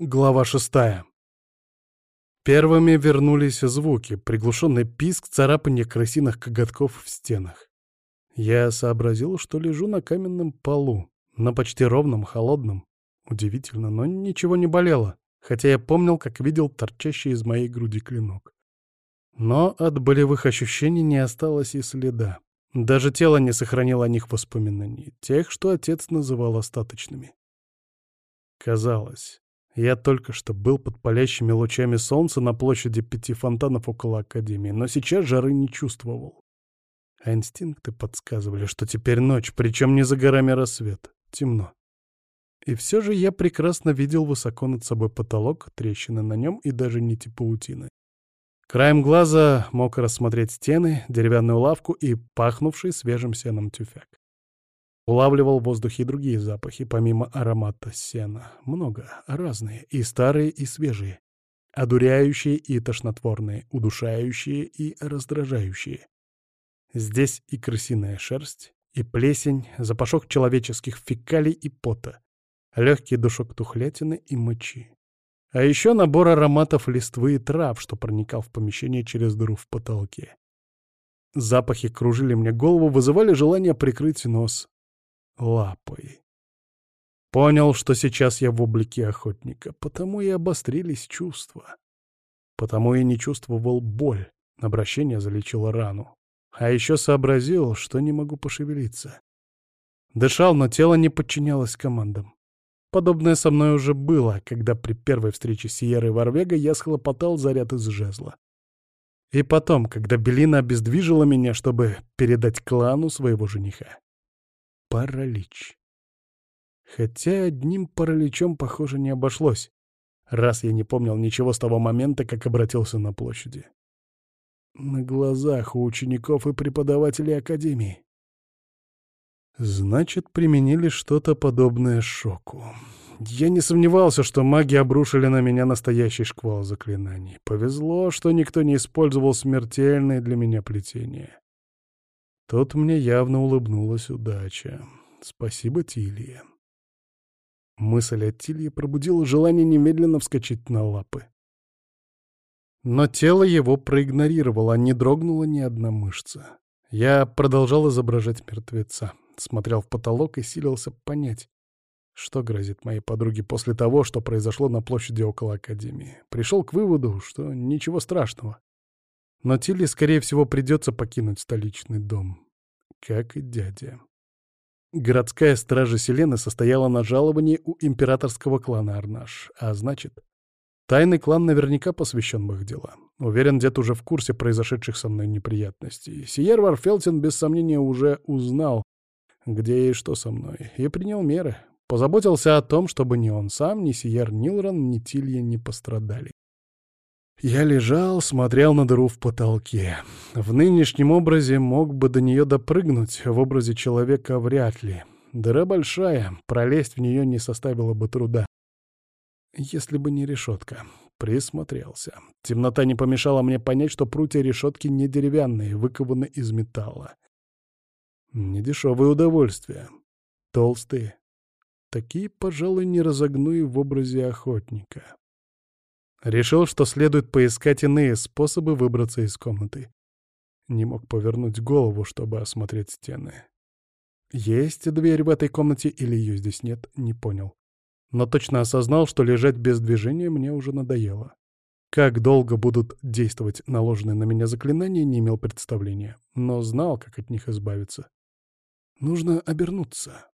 Глава шестая. Первыми вернулись звуки, приглушенный писк, царапанье крысиных коготков в стенах. Я сообразил, что лежу на каменном полу, на почти ровном, холодном. Удивительно, но ничего не болело, хотя я помнил, как видел торчащий из моей груди клинок. Но от болевых ощущений не осталось и следа. Даже тело не сохранило о них воспоминаний, тех, что отец называл остаточными. Казалось, я только что был под палящими лучами солнца на площади пяти фонтанов около Академии, но сейчас жары не чувствовал. А инстинкты подсказывали, что теперь ночь, причем не за горами рассвет, темно. И все же я прекрасно видел высоко над собой потолок, трещины на нем и даже нити паутины. Краем глаза мог рассмотреть стены, деревянную лавку и пахнувший свежим сеном тюфяк. Улавливал в воздухе и другие запахи, помимо аромата сена. Много, разные, и старые, и свежие. Одуряющие и тошнотворные, удушающие и раздражающие. Здесь и крысиная шерсть, и плесень, запашок человеческих фекалий и пота, легкий душок тухлятины и мочи. А еще набор ароматов листвы и трав, что проникал в помещение через дыру в потолке. Запахи кружили мне голову, вызывали желание прикрыть нос, лапой. Понял, что сейчас я в облике охотника, потому и обострились чувства. Потому и не чувствовал боль, обращение залечило рану. А еще сообразил, что не могу пошевелиться. Дышал, но тело не подчинялось командам. Подобное со мной уже было, когда при первой встрече с Сиерой Варвега я схлопотал заряд из жезла. И потом, когда Белина обездвижила меня, чтобы передать клану своего жениха паралич. Хотя одним параличом, похоже, не обошлось, раз я не помнил ничего с того момента, как обратился на площади. На глазах у учеников и преподавателей Академии. Значит, применили что-то подобное шоку. Я не сомневался, что маги обрушили на меня настоящий шквал заклинаний. Повезло, что никто не использовал смертельные для меня плетения. Тут мне явно улыбнулась удача. Спасибо, Тилье. Мысль о Тилье пробудила желание немедленно вскочить на лапы. Но тело его проигнорировало, не дрогнула ни одна мышца. Я продолжал изображать мертвеца, смотрел в потолок и силился понять, что грозит моей подруге после того, что произошло на площади около Академии. Пришел к выводу, что ничего страшного. Но Тиле, скорее всего, придется покинуть столичный дом. Как и дядя. Городская стража Селены состояла на жаловании у императорского клана Арнаш, а значит, тайный клан наверняка посвящен в их дела. Уверен, дед уже в курсе произошедших со мной неприятностей. Сиер Варфелтин, без сомнения, уже узнал, где и что со мной, и принял меры. Позаботился о том, чтобы ни он сам, ни Сиер Нилрон, ни Тилья не пострадали. Я лежал, смотрел на дыру в потолке. В нынешнем образе мог бы до нее допрыгнуть, в образе человека вряд ли. Дыра большая, пролезть в нее не составило бы труда. Если бы не решетка. Присмотрелся. Темнота не помешала мне понять, что прутья решетки не деревянные, выкованы из металла. Недешевое удовольствие. Толстые. Такие, пожалуй, не разогну и в образе охотника. Решил, что следует поискать иные способы выбраться из комнаты. Не мог повернуть голову, чтобы осмотреть стены. Есть дверь в этой комнате или ее здесь нет, не понял. Но точно осознал, что лежать без движения мне уже надоело. Как долго будут действовать наложенные на меня заклинания, не имел представления, но знал, как от них избавиться. Нужно обернуться.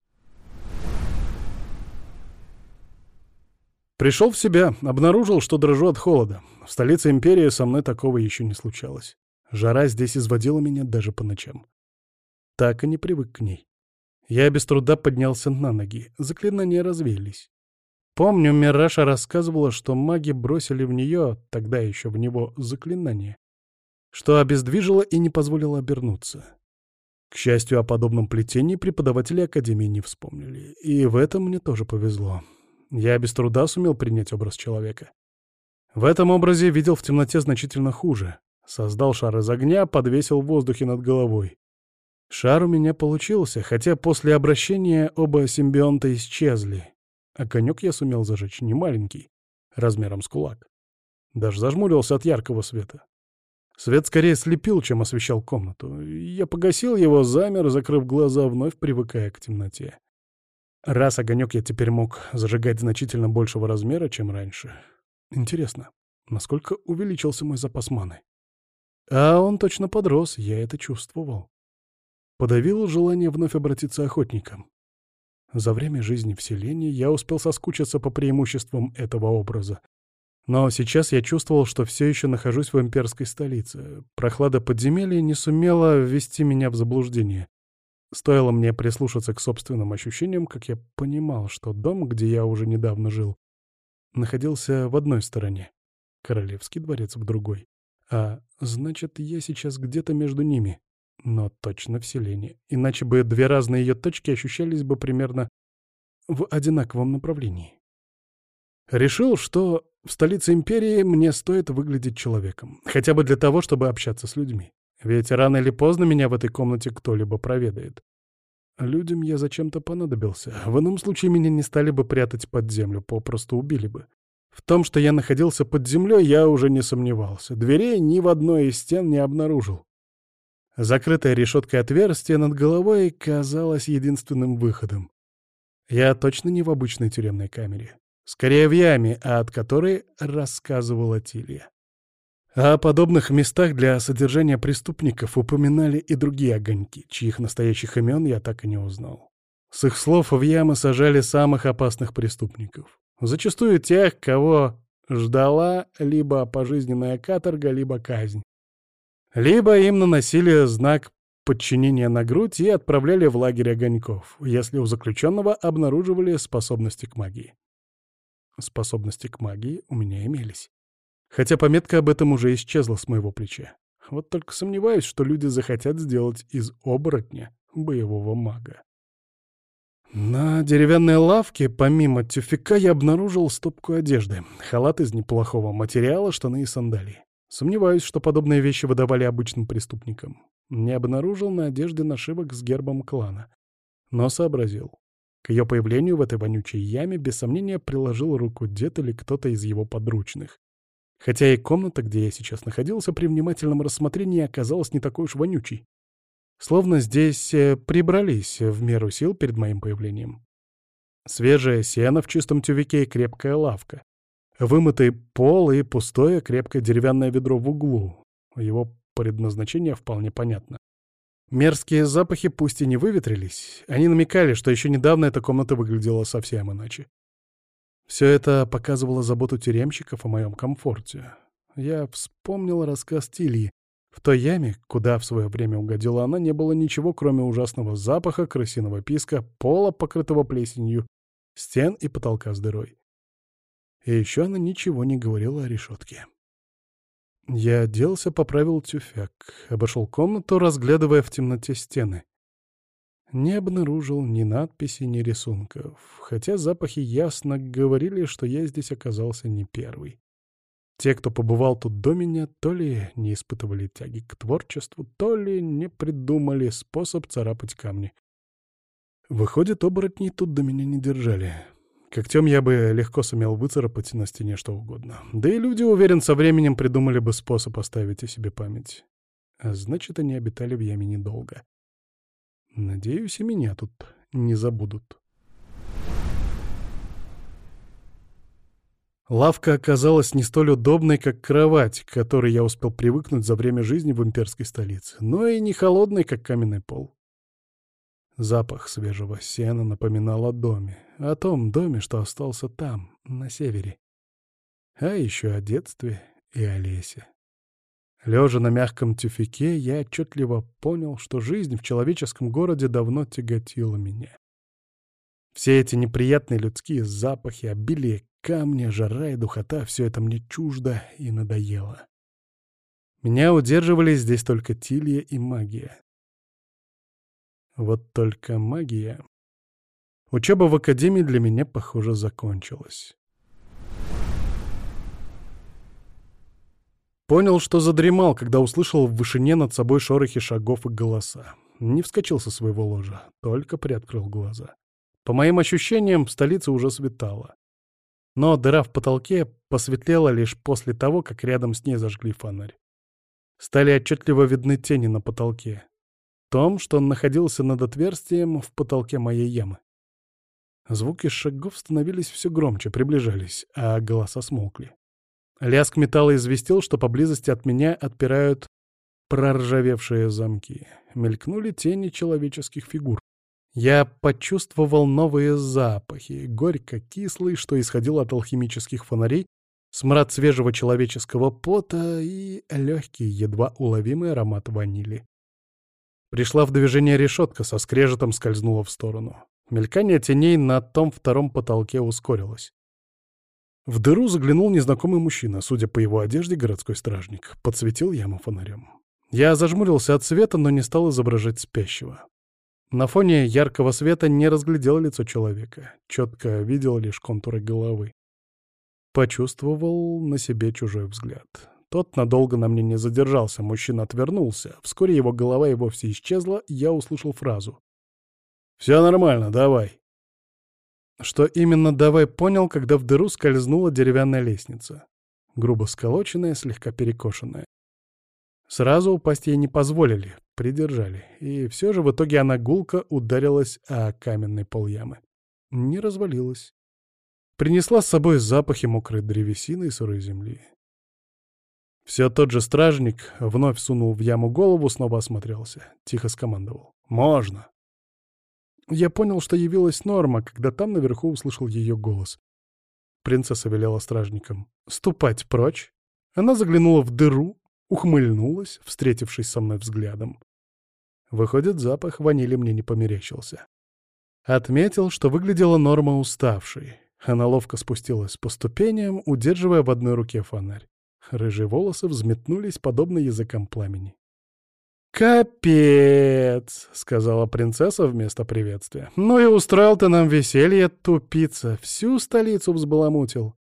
Пришел в себя, обнаружил, что дрожу от холода. В столице империи со мной такого еще не случалось. Жара здесь изводила меня даже по ночам. Так и не привык к ней. Я без труда поднялся на ноги, заклинания развеялись. Помню, Мираша рассказывала, что маги бросили в нее, тогда еще в него, заклинание, что обездвижило и не позволило обернуться. К счастью, о подобном плетении преподаватели Академии не вспомнили, и в этом мне тоже повезло. Я без труда сумел принять образ человека. В этом образе видел в темноте значительно хуже. Создал шар из огня, подвесил в воздухе над головой. Шар у меня получился, хотя после обращения оба симбионта исчезли. Огонек я сумел зажечь не маленький. размером с кулак. Даже зажмурился от яркого света. Свет скорее слепил, чем освещал комнату. Я погасил его, замер, закрыв глаза, вновь привыкая к темноте. Раз огонек я теперь мог зажигать значительно большего размера, чем раньше. Интересно, насколько увеличился мой запас маны? А он точно подрос, я это чувствовал. Подавил желание вновь обратиться охотником. За время жизни в селении я успел соскучиться по преимуществам этого образа. Но сейчас я чувствовал, что все еще нахожусь в имперской столице. Прохлада подземелья не сумела ввести меня в заблуждение. Стоило мне прислушаться к собственным ощущениям, как я понимал, что дом, где я уже недавно жил, находился в одной стороне, королевский дворец в другой. А значит, я сейчас где-то между ними, но точно в селении. Иначе бы две разные ее точки ощущались бы примерно в одинаковом направлении. Решил, что в столице империи мне стоит выглядеть человеком, хотя бы для того, чтобы общаться с людьми. Ведь рано или поздно меня в этой комнате кто-либо проведает. Людям я зачем-то понадобился. В ином случае меня не стали бы прятать под землю, попросту убили бы. В том, что я находился под землей, я уже не сомневался. Дверей ни в одной из стен не обнаружил. Закрытая решеткой отверстие над головой казалось единственным выходом. Я точно не в обычной тюремной камере. Скорее в яме, а от которой рассказывала Тилья. О подобных местах для содержания преступников упоминали и другие огоньки, чьих настоящих имен я так и не узнал. С их слов в ямы сажали самых опасных преступников. Зачастую тех, кого ждала либо пожизненная каторга, либо казнь. Либо им наносили знак подчинения на грудь и отправляли в лагерь огоньков, если у заключенного обнаруживали способности к магии. Способности к магии у меня имелись. Хотя пометка об этом уже исчезла с моего плеча. Вот только сомневаюсь, что люди захотят сделать из оборотня боевого мага. На деревянной лавке, помимо тюфика, я обнаружил стопку одежды, халат из неплохого материала, штаны и сандалии. Сомневаюсь, что подобные вещи выдавали обычным преступникам. Не обнаружил на одежде нашивок с гербом клана. Но сообразил. К ее появлению в этой вонючей яме без сомнения приложил руку дед или кто-то из его подручных. Хотя и комната, где я сейчас находился, при внимательном рассмотрении оказалась не такой уж вонючей. Словно здесь э, прибрались в меру сил перед моим появлением. Свежее сено в чистом тювике и крепкая лавка. Вымытый пол и пустое крепкое деревянное ведро в углу. Его предназначение вполне понятно. Мерзкие запахи пусть и не выветрились, они намекали, что еще недавно эта комната выглядела совсем иначе. Все это показывало заботу тюремщиков о моем комфорте. Я вспомнил рассказ Тильи. В той яме, куда в свое время угодила она, не было ничего, кроме ужасного запаха, крысиного писка, пола, покрытого плесенью, стен и потолка с дырой. И еще она ничего не говорила о решетке. Я оделся, поправил тюфяк, обошел комнату, разглядывая в темноте стены. Не обнаружил ни надписи, ни рисунков, хотя запахи ясно говорили, что я здесь оказался не первый. Те, кто побывал тут до меня, то ли не испытывали тяги к творчеству, то ли не придумали способ царапать камни. Выходит, оборотни тут до меня не держали. Когтем я бы легко сумел выцарапать на стене что угодно. Да и люди, уверен, со временем придумали бы способ оставить о себе память. А значит, они обитали в яме недолго. Надеюсь, и меня тут не забудут. Лавка оказалась не столь удобной, как кровать, к которой я успел привыкнуть за время жизни в имперской столице, но и не холодной, как каменный пол. Запах свежего сена напоминал о доме, о том доме, что остался там, на севере. А еще о детстве и о лесе. Лежа на мягком тюфике, я отчетливо понял, что жизнь в человеческом городе давно тяготила меня. Все эти неприятные людские запахи, обилие камня, жара и духота — все это мне чуждо и надоело. Меня удерживали здесь только тилья и магия. Вот только магия... Учеба в академии для меня, похоже, закончилась. Понял, что задремал, когда услышал в вышине над собой шорохи шагов и голоса. Не вскочил со своего ложа, только приоткрыл глаза. По моим ощущениям, в столице уже светало. Но дыра в потолке посветлела лишь после того, как рядом с ней зажгли фонарь. Стали отчетливо видны тени на потолке. Том, что он находился над отверстием в потолке моей ямы. Звуки шагов становились все громче, приближались, а голоса смолкли. Лязг металла известил, что поблизости от меня отпирают проржавевшие замки. Мелькнули тени человеческих фигур. Я почувствовал новые запахи, горько-кислый, что исходил от алхимических фонарей, смрад свежего человеческого пота и легкий, едва уловимый аромат ванили. Пришла в движение решетка, со скрежетом скользнула в сторону. Мелькание теней на том втором потолке ускорилось. В дыру заглянул незнакомый мужчина, судя по его одежде, городской стражник. Подсветил яму фонарем. Я зажмурился от света, но не стал изображать спящего. На фоне яркого света не разглядел лицо человека, четко видел лишь контуры головы. Почувствовал на себе чужой взгляд. Тот надолго на мне не задержался, мужчина отвернулся. Вскоре его голова и вовсе исчезла, я услышал фразу. «Все нормально, давай». Что именно «давай» понял, когда в дыру скользнула деревянная лестница. Грубо сколоченная, слегка перекошенная. Сразу упасть ей не позволили, придержали. И все же в итоге она гулко ударилась о каменный пол ямы. Не развалилась. Принесла с собой запахи мокрой древесины и сырой земли. Все тот же стражник вновь сунул в яму голову, снова осмотрелся. Тихо скомандовал. «Можно!» Я понял, что явилась Норма, когда там наверху услышал ее голос. Принцесса велела стражникам «ступать прочь». Она заглянула в дыру, ухмыльнулась, встретившись со мной взглядом. Выходит, запах ванили мне не померещился. Отметил, что выглядела Норма уставшей. Она ловко спустилась по ступеням, удерживая в одной руке фонарь. Рыжие волосы взметнулись, подобно языкам пламени. «Капец!» — сказала принцесса вместо приветствия. «Ну и устроил ты нам веселье, тупица, всю столицу взбаламутил.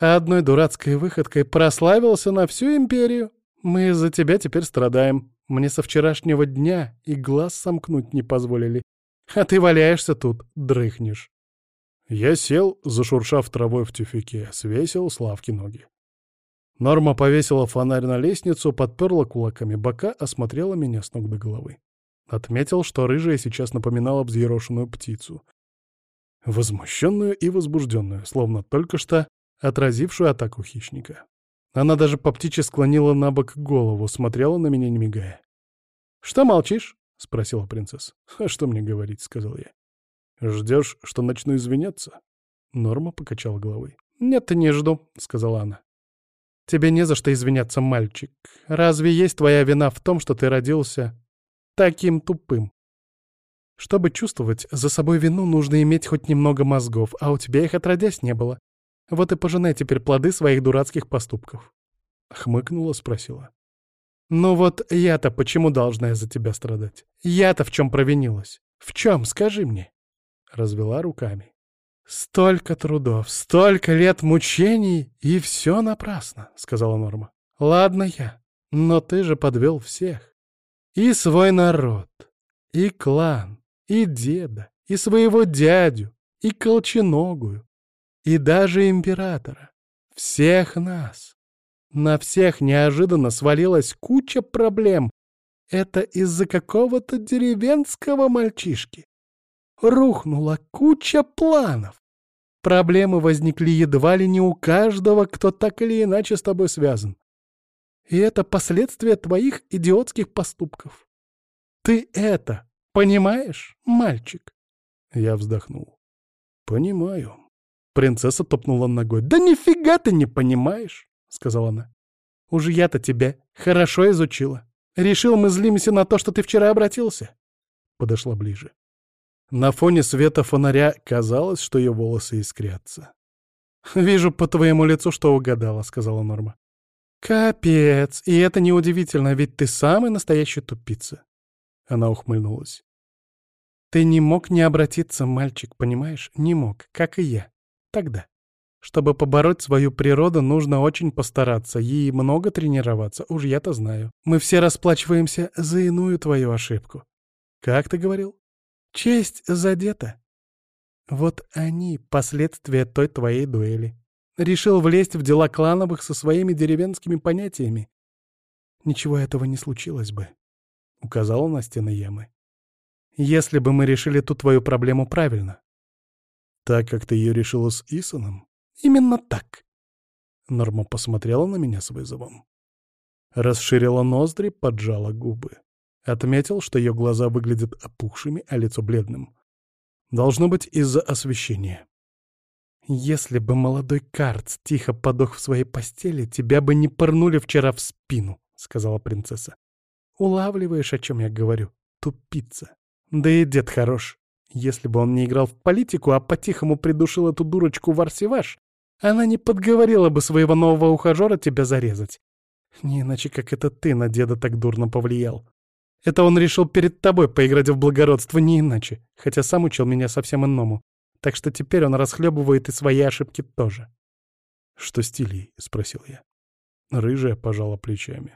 А одной дурацкой выходкой прославился на всю империю. Мы за тебя теперь страдаем. Мне со вчерашнего дня и глаз сомкнуть не позволили. А ты валяешься тут, дрыхнешь». Я сел, зашуршав травой в тюфике, свесил Славки ноги. Норма повесила фонарь на лестницу, подперла кулаками бока, осмотрела меня с ног до головы. Отметил, что рыжая сейчас напоминала взъерошенную птицу. Возмущенную и возбужденную, словно только что отразившую атаку хищника. Она даже по птичьи склонила на бок голову, смотрела на меня, не мигая. «Что молчишь?» — спросила принцесса. «А что мне говорить?» — сказал я. «Ждешь, что начну извиняться?» Норма покачала головой. «Нет, не жду», — сказала она. Тебе не за что извиняться, мальчик. Разве есть твоя вина в том, что ты родился таким тупым? Чтобы чувствовать за собой вину, нужно иметь хоть немного мозгов, а у тебя их отродясь не было. Вот и пожинай теперь плоды своих дурацких поступков. Хмыкнула, спросила. «Ну вот я-то почему должна из-за тебя страдать? Я-то в чем провинилась? В чем, скажи мне?» Развела руками. «Столько трудов, столько лет мучений, и все напрасно», — сказала Норма. «Ладно я, но ты же подвел всех. И свой народ, и клан, и деда, и своего дядю, и колченогую, и даже императора. Всех нас. На всех неожиданно свалилась куча проблем. Это из-за какого-то деревенского мальчишки. Рухнула куча планов. Проблемы возникли едва ли не у каждого, кто так или иначе с тобой связан. И это последствия твоих идиотских поступков. Ты это понимаешь, мальчик?» Я вздохнул. «Понимаю». Принцесса топнула ногой. «Да нифига ты не понимаешь!» — сказала она. «Уж я-то тебя хорошо изучила. Решил, мы злимся на то, что ты вчера обратился». Подошла ближе. На фоне света фонаря казалось, что ее волосы искрятся. «Вижу по твоему лицу, что угадала», — сказала Норма. «Капец! И это неудивительно, ведь ты самый настоящий тупица». Она ухмыльнулась. «Ты не мог не обратиться, мальчик, понимаешь? Не мог, как и я. Тогда. Чтобы побороть свою природу, нужно очень постараться и много тренироваться, уж я-то знаю. Мы все расплачиваемся за иную твою ошибку. Как ты говорил? Честь задета. Вот они — последствия той твоей дуэли. Решил влезть в дела клановых со своими деревенскими понятиями. Ничего этого не случилось бы, — указала на стены ямы. Если бы мы решили ту твою проблему правильно. Так, как ты ее решила с Исоном? Именно так. Норма посмотрела на меня с вызовом. Расширила ноздри, поджала губы. Отметил, что ее глаза выглядят опухшими, а лицо бледным. Должно быть из-за освещения. Если бы молодой Карц тихо подох в своей постели, тебя бы не пырнули вчера в спину, — сказала принцесса. Улавливаешь, о чем я говорю? Тупица. Да и дед хорош. Если бы он не играл в политику, а по-тихому придушил эту дурочку в Арсиваш, она не подговорила бы своего нового ухажера тебя зарезать. Не иначе, как это ты на деда так дурно повлиял. Это он решил перед тобой поиграть в благородство, не иначе, хотя сам учил меня совсем иному. Так что теперь он расхлебывает и свои ошибки тоже. «Что с Тилей?» — спросил я. Рыжая пожала плечами.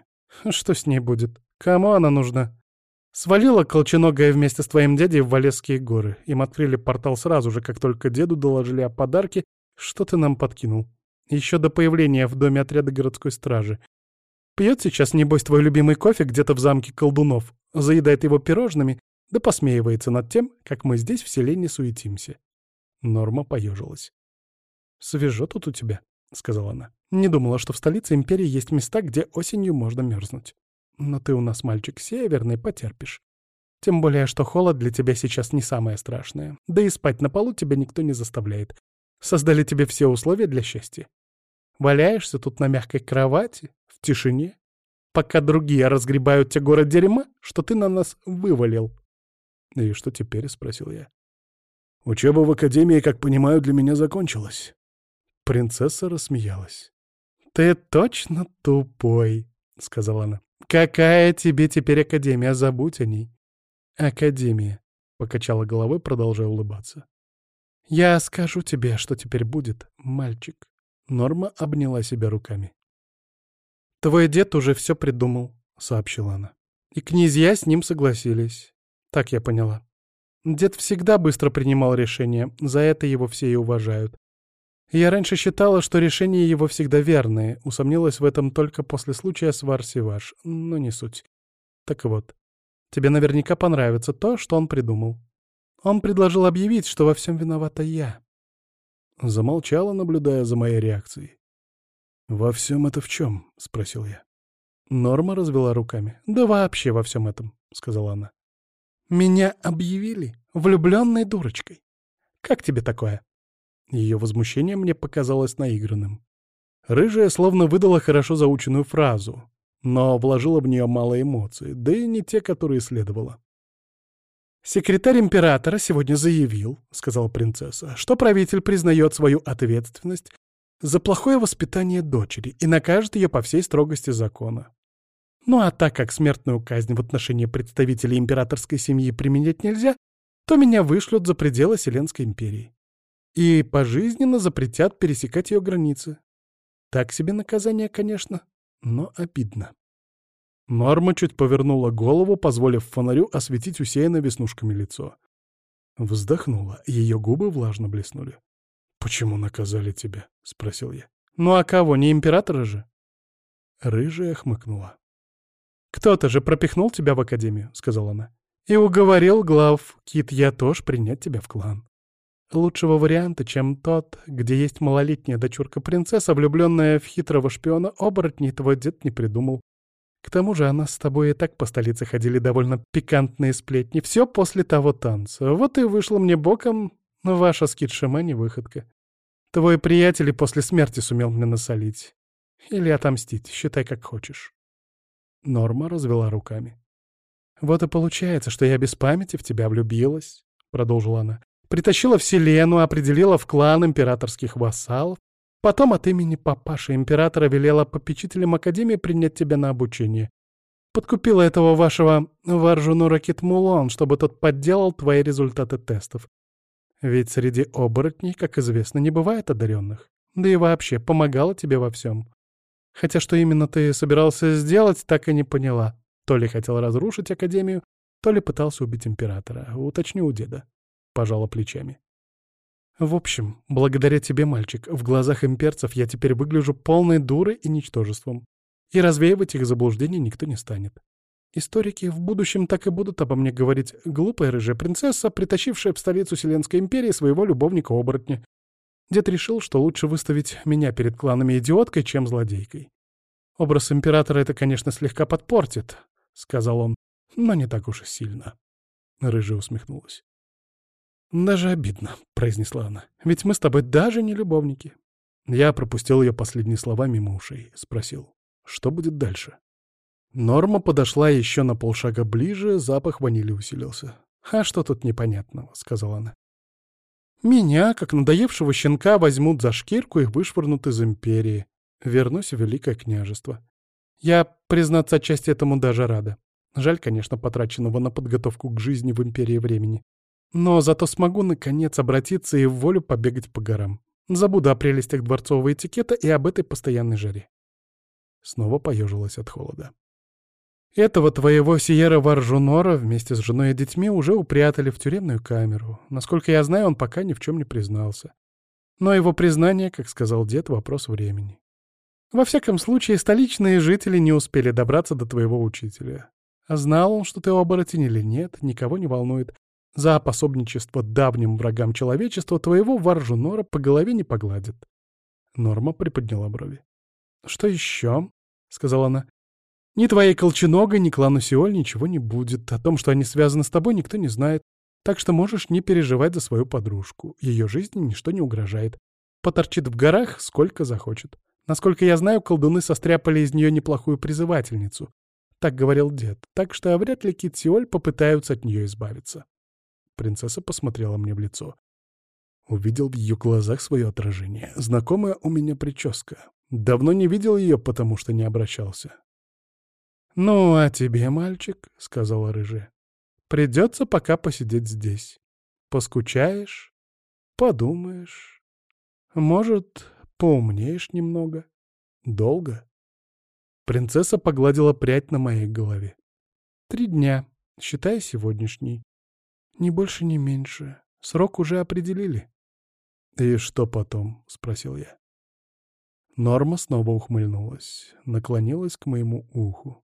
«Что с ней будет? Кому она нужна?» Свалила колченогая вместе с твоим дядей в Валесские горы. Им открыли портал сразу же, как только деду доложили о подарке, что ты нам подкинул. Еще до появления в доме отряда городской стражи. Пьет сейчас, небось, твой любимый кофе где-то в замке колдунов, заедает его пирожными, да посмеивается над тем, как мы здесь в селении суетимся. Норма поежилась. «Свежо тут у тебя», — сказала она. «Не думала, что в столице империи есть места, где осенью можно мерзнуть. Но ты у нас мальчик северный, потерпишь. Тем более, что холод для тебя сейчас не самое страшное. Да и спать на полу тебя никто не заставляет. Создали тебе все условия для счастья. Валяешься тут на мягкой кровати, тишине, пока другие разгребают те город дерьма, что ты на нас вывалил. — И что теперь? — спросил я. — Учеба в академии, как понимаю, для меня закончилась. Принцесса рассмеялась. — Ты точно тупой, — сказала она. — Какая тебе теперь академия? Забудь о ней. — Академия, — покачала головой, продолжая улыбаться. — Я скажу тебе, что теперь будет, мальчик. Норма обняла себя руками. «Твой дед уже все придумал», — сообщила она. «И князья с ним согласились. Так я поняла. Дед всегда быстро принимал решения, за это его все и уважают. Я раньше считала, что решения его всегда верные, усомнилась в этом только после случая с Варсиваш, но не суть. Так вот, тебе наверняка понравится то, что он придумал. Он предложил объявить, что во всем виновата я». Замолчала, наблюдая за моей реакцией. «Во всем это в чем?» — спросил я. Норма развела руками. «Да вообще во всем этом», — сказала она. «Меня объявили влюбленной дурочкой. Как тебе такое?» Ее возмущение мне показалось наигранным. Рыжая словно выдала хорошо заученную фразу, но вложила в нее мало эмоций, да и не те, которые следовало. «Секретарь императора сегодня заявил, — сказала принцесса, — что правитель признает свою ответственность за плохое воспитание дочери и накажет ее по всей строгости закона. Ну а так как смертную казнь в отношении представителей императорской семьи применять нельзя, то меня вышлют за пределы Вселенской империи. И пожизненно запретят пересекать ее границы. Так себе наказание, конечно, но обидно. Норма чуть повернула голову, позволив фонарю осветить усеянное веснушками лицо. Вздохнула, ее губы влажно блеснули. «Почему наказали тебя?» — спросил я. «Ну а кого, не императора же?» Рыжая хмыкнула. «Кто-то же пропихнул тебя в академию», — сказала она. «И уговорил глав Кит я тоже принять тебя в клан. Лучшего варианта, чем тот, где есть малолетняя дочурка-принцесса, влюбленная в хитрого шпиона оборотней, твой дед не придумал. К тому же она с тобой и так по столице ходили довольно пикантные сплетни. Все после того танца. Вот и вышло мне боком ваша скидшимани выходка. Твой приятель и после смерти сумел мне насолить. Или отомстить, считай как хочешь. Норма развела руками. «Вот и получается, что я без памяти в тебя влюбилась», — продолжила она. «Притащила в Селену, определила в клан императорских вассалов, потом от имени папаши императора велела попечителям Академии принять тебя на обучение. Подкупила этого вашего Варжуну Ракет Мулон, чтобы тот подделал твои результаты тестов. Ведь среди оборотней, как известно, не бывает одаренных. Да и вообще, помогала тебе во всем. Хотя что именно ты собирался сделать, так и не поняла. То ли хотел разрушить Академию, то ли пытался убить императора. Уточню у деда. Пожала плечами. В общем, благодаря тебе, мальчик, в глазах имперцев я теперь выгляжу полной дурой и ничтожеством. И развеивать их заблуждения никто не станет. Историки в будущем так и будут обо мне говорить «глупая рыжая принцесса, притащившая в столицу Вселенской империи своего любовника-оборотня». Дед решил, что лучше выставить меня перед кланами идиоткой, чем злодейкой. Образ императора это, конечно, слегка подпортит, — сказал он, — но не так уж и сильно. Рыжая усмехнулась. «Даже обидно», — произнесла она. «Ведь мы с тобой даже не любовники». Я пропустил ее последние слова мимо ушей. Спросил, что будет дальше? Норма подошла еще на полшага ближе, запах ванили усилился. «А что тут непонятного?» — сказала она. «Меня, как надоевшего щенка, возьмут за шкирку и вышвырнут из империи. Вернусь в Великое княжество. Я, признаться, отчасти этому даже рада. Жаль, конечно, потраченного на подготовку к жизни в империи времени. Но зато смогу, наконец, обратиться и в волю побегать по горам. Забуду о прелестях дворцового этикета и об этой постоянной жаре. Снова поежилась от холода. Этого твоего Сиера Варжунора вместе с женой и детьми уже упрятали в тюремную камеру. Насколько я знаю, он пока ни в чем не признался. Но его признание, как сказал дед, вопрос времени. Во всяком случае, столичные жители не успели добраться до твоего учителя. А знал он, что ты оборотень или нет, никого не волнует. За пособничество давним врагам человечества твоего варжу Нора по голове не погладит. Норма приподняла брови. «Что еще?» — сказала она. «Ни твоей колченогой, ни клану Сиоль ничего не будет. О том, что они связаны с тобой, никто не знает. Так что можешь не переживать за свою подружку. Ее жизни ничто не угрожает. Поторчит в горах сколько захочет. Насколько я знаю, колдуны состряпали из нее неплохую призывательницу. Так говорил дед, так что вряд ли Китсиоль попытаются от нее избавиться. Принцесса посмотрела мне в лицо. Увидел в ее глазах свое отражение. Знакомая у меня прическа. Давно не видел ее, потому что не обращался. «Ну, а тебе, мальчик, — сказала рыжая, — придется пока посидеть здесь. Поскучаешь, подумаешь. Может, Поумнеешь немного. Долго. Принцесса погладила прядь на моей голове. Три дня, считай сегодняшний. Ни больше, ни меньше. Срок уже определили. «И что потом?» — спросил я. Норма снова ухмыльнулась, наклонилась к моему уху.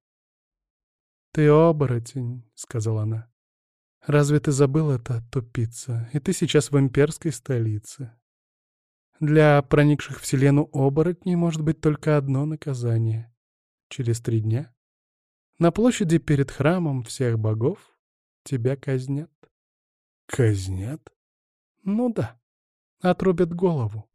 «Ты оборотень», — сказала она. «Разве ты забыл это, тупица? И ты сейчас в имперской столице. Для проникших в Вселену оборотней может быть только одно наказание. Через три дня на площади перед храмом всех богов тебя казнят. Казнят? Ну да, отрубят голову.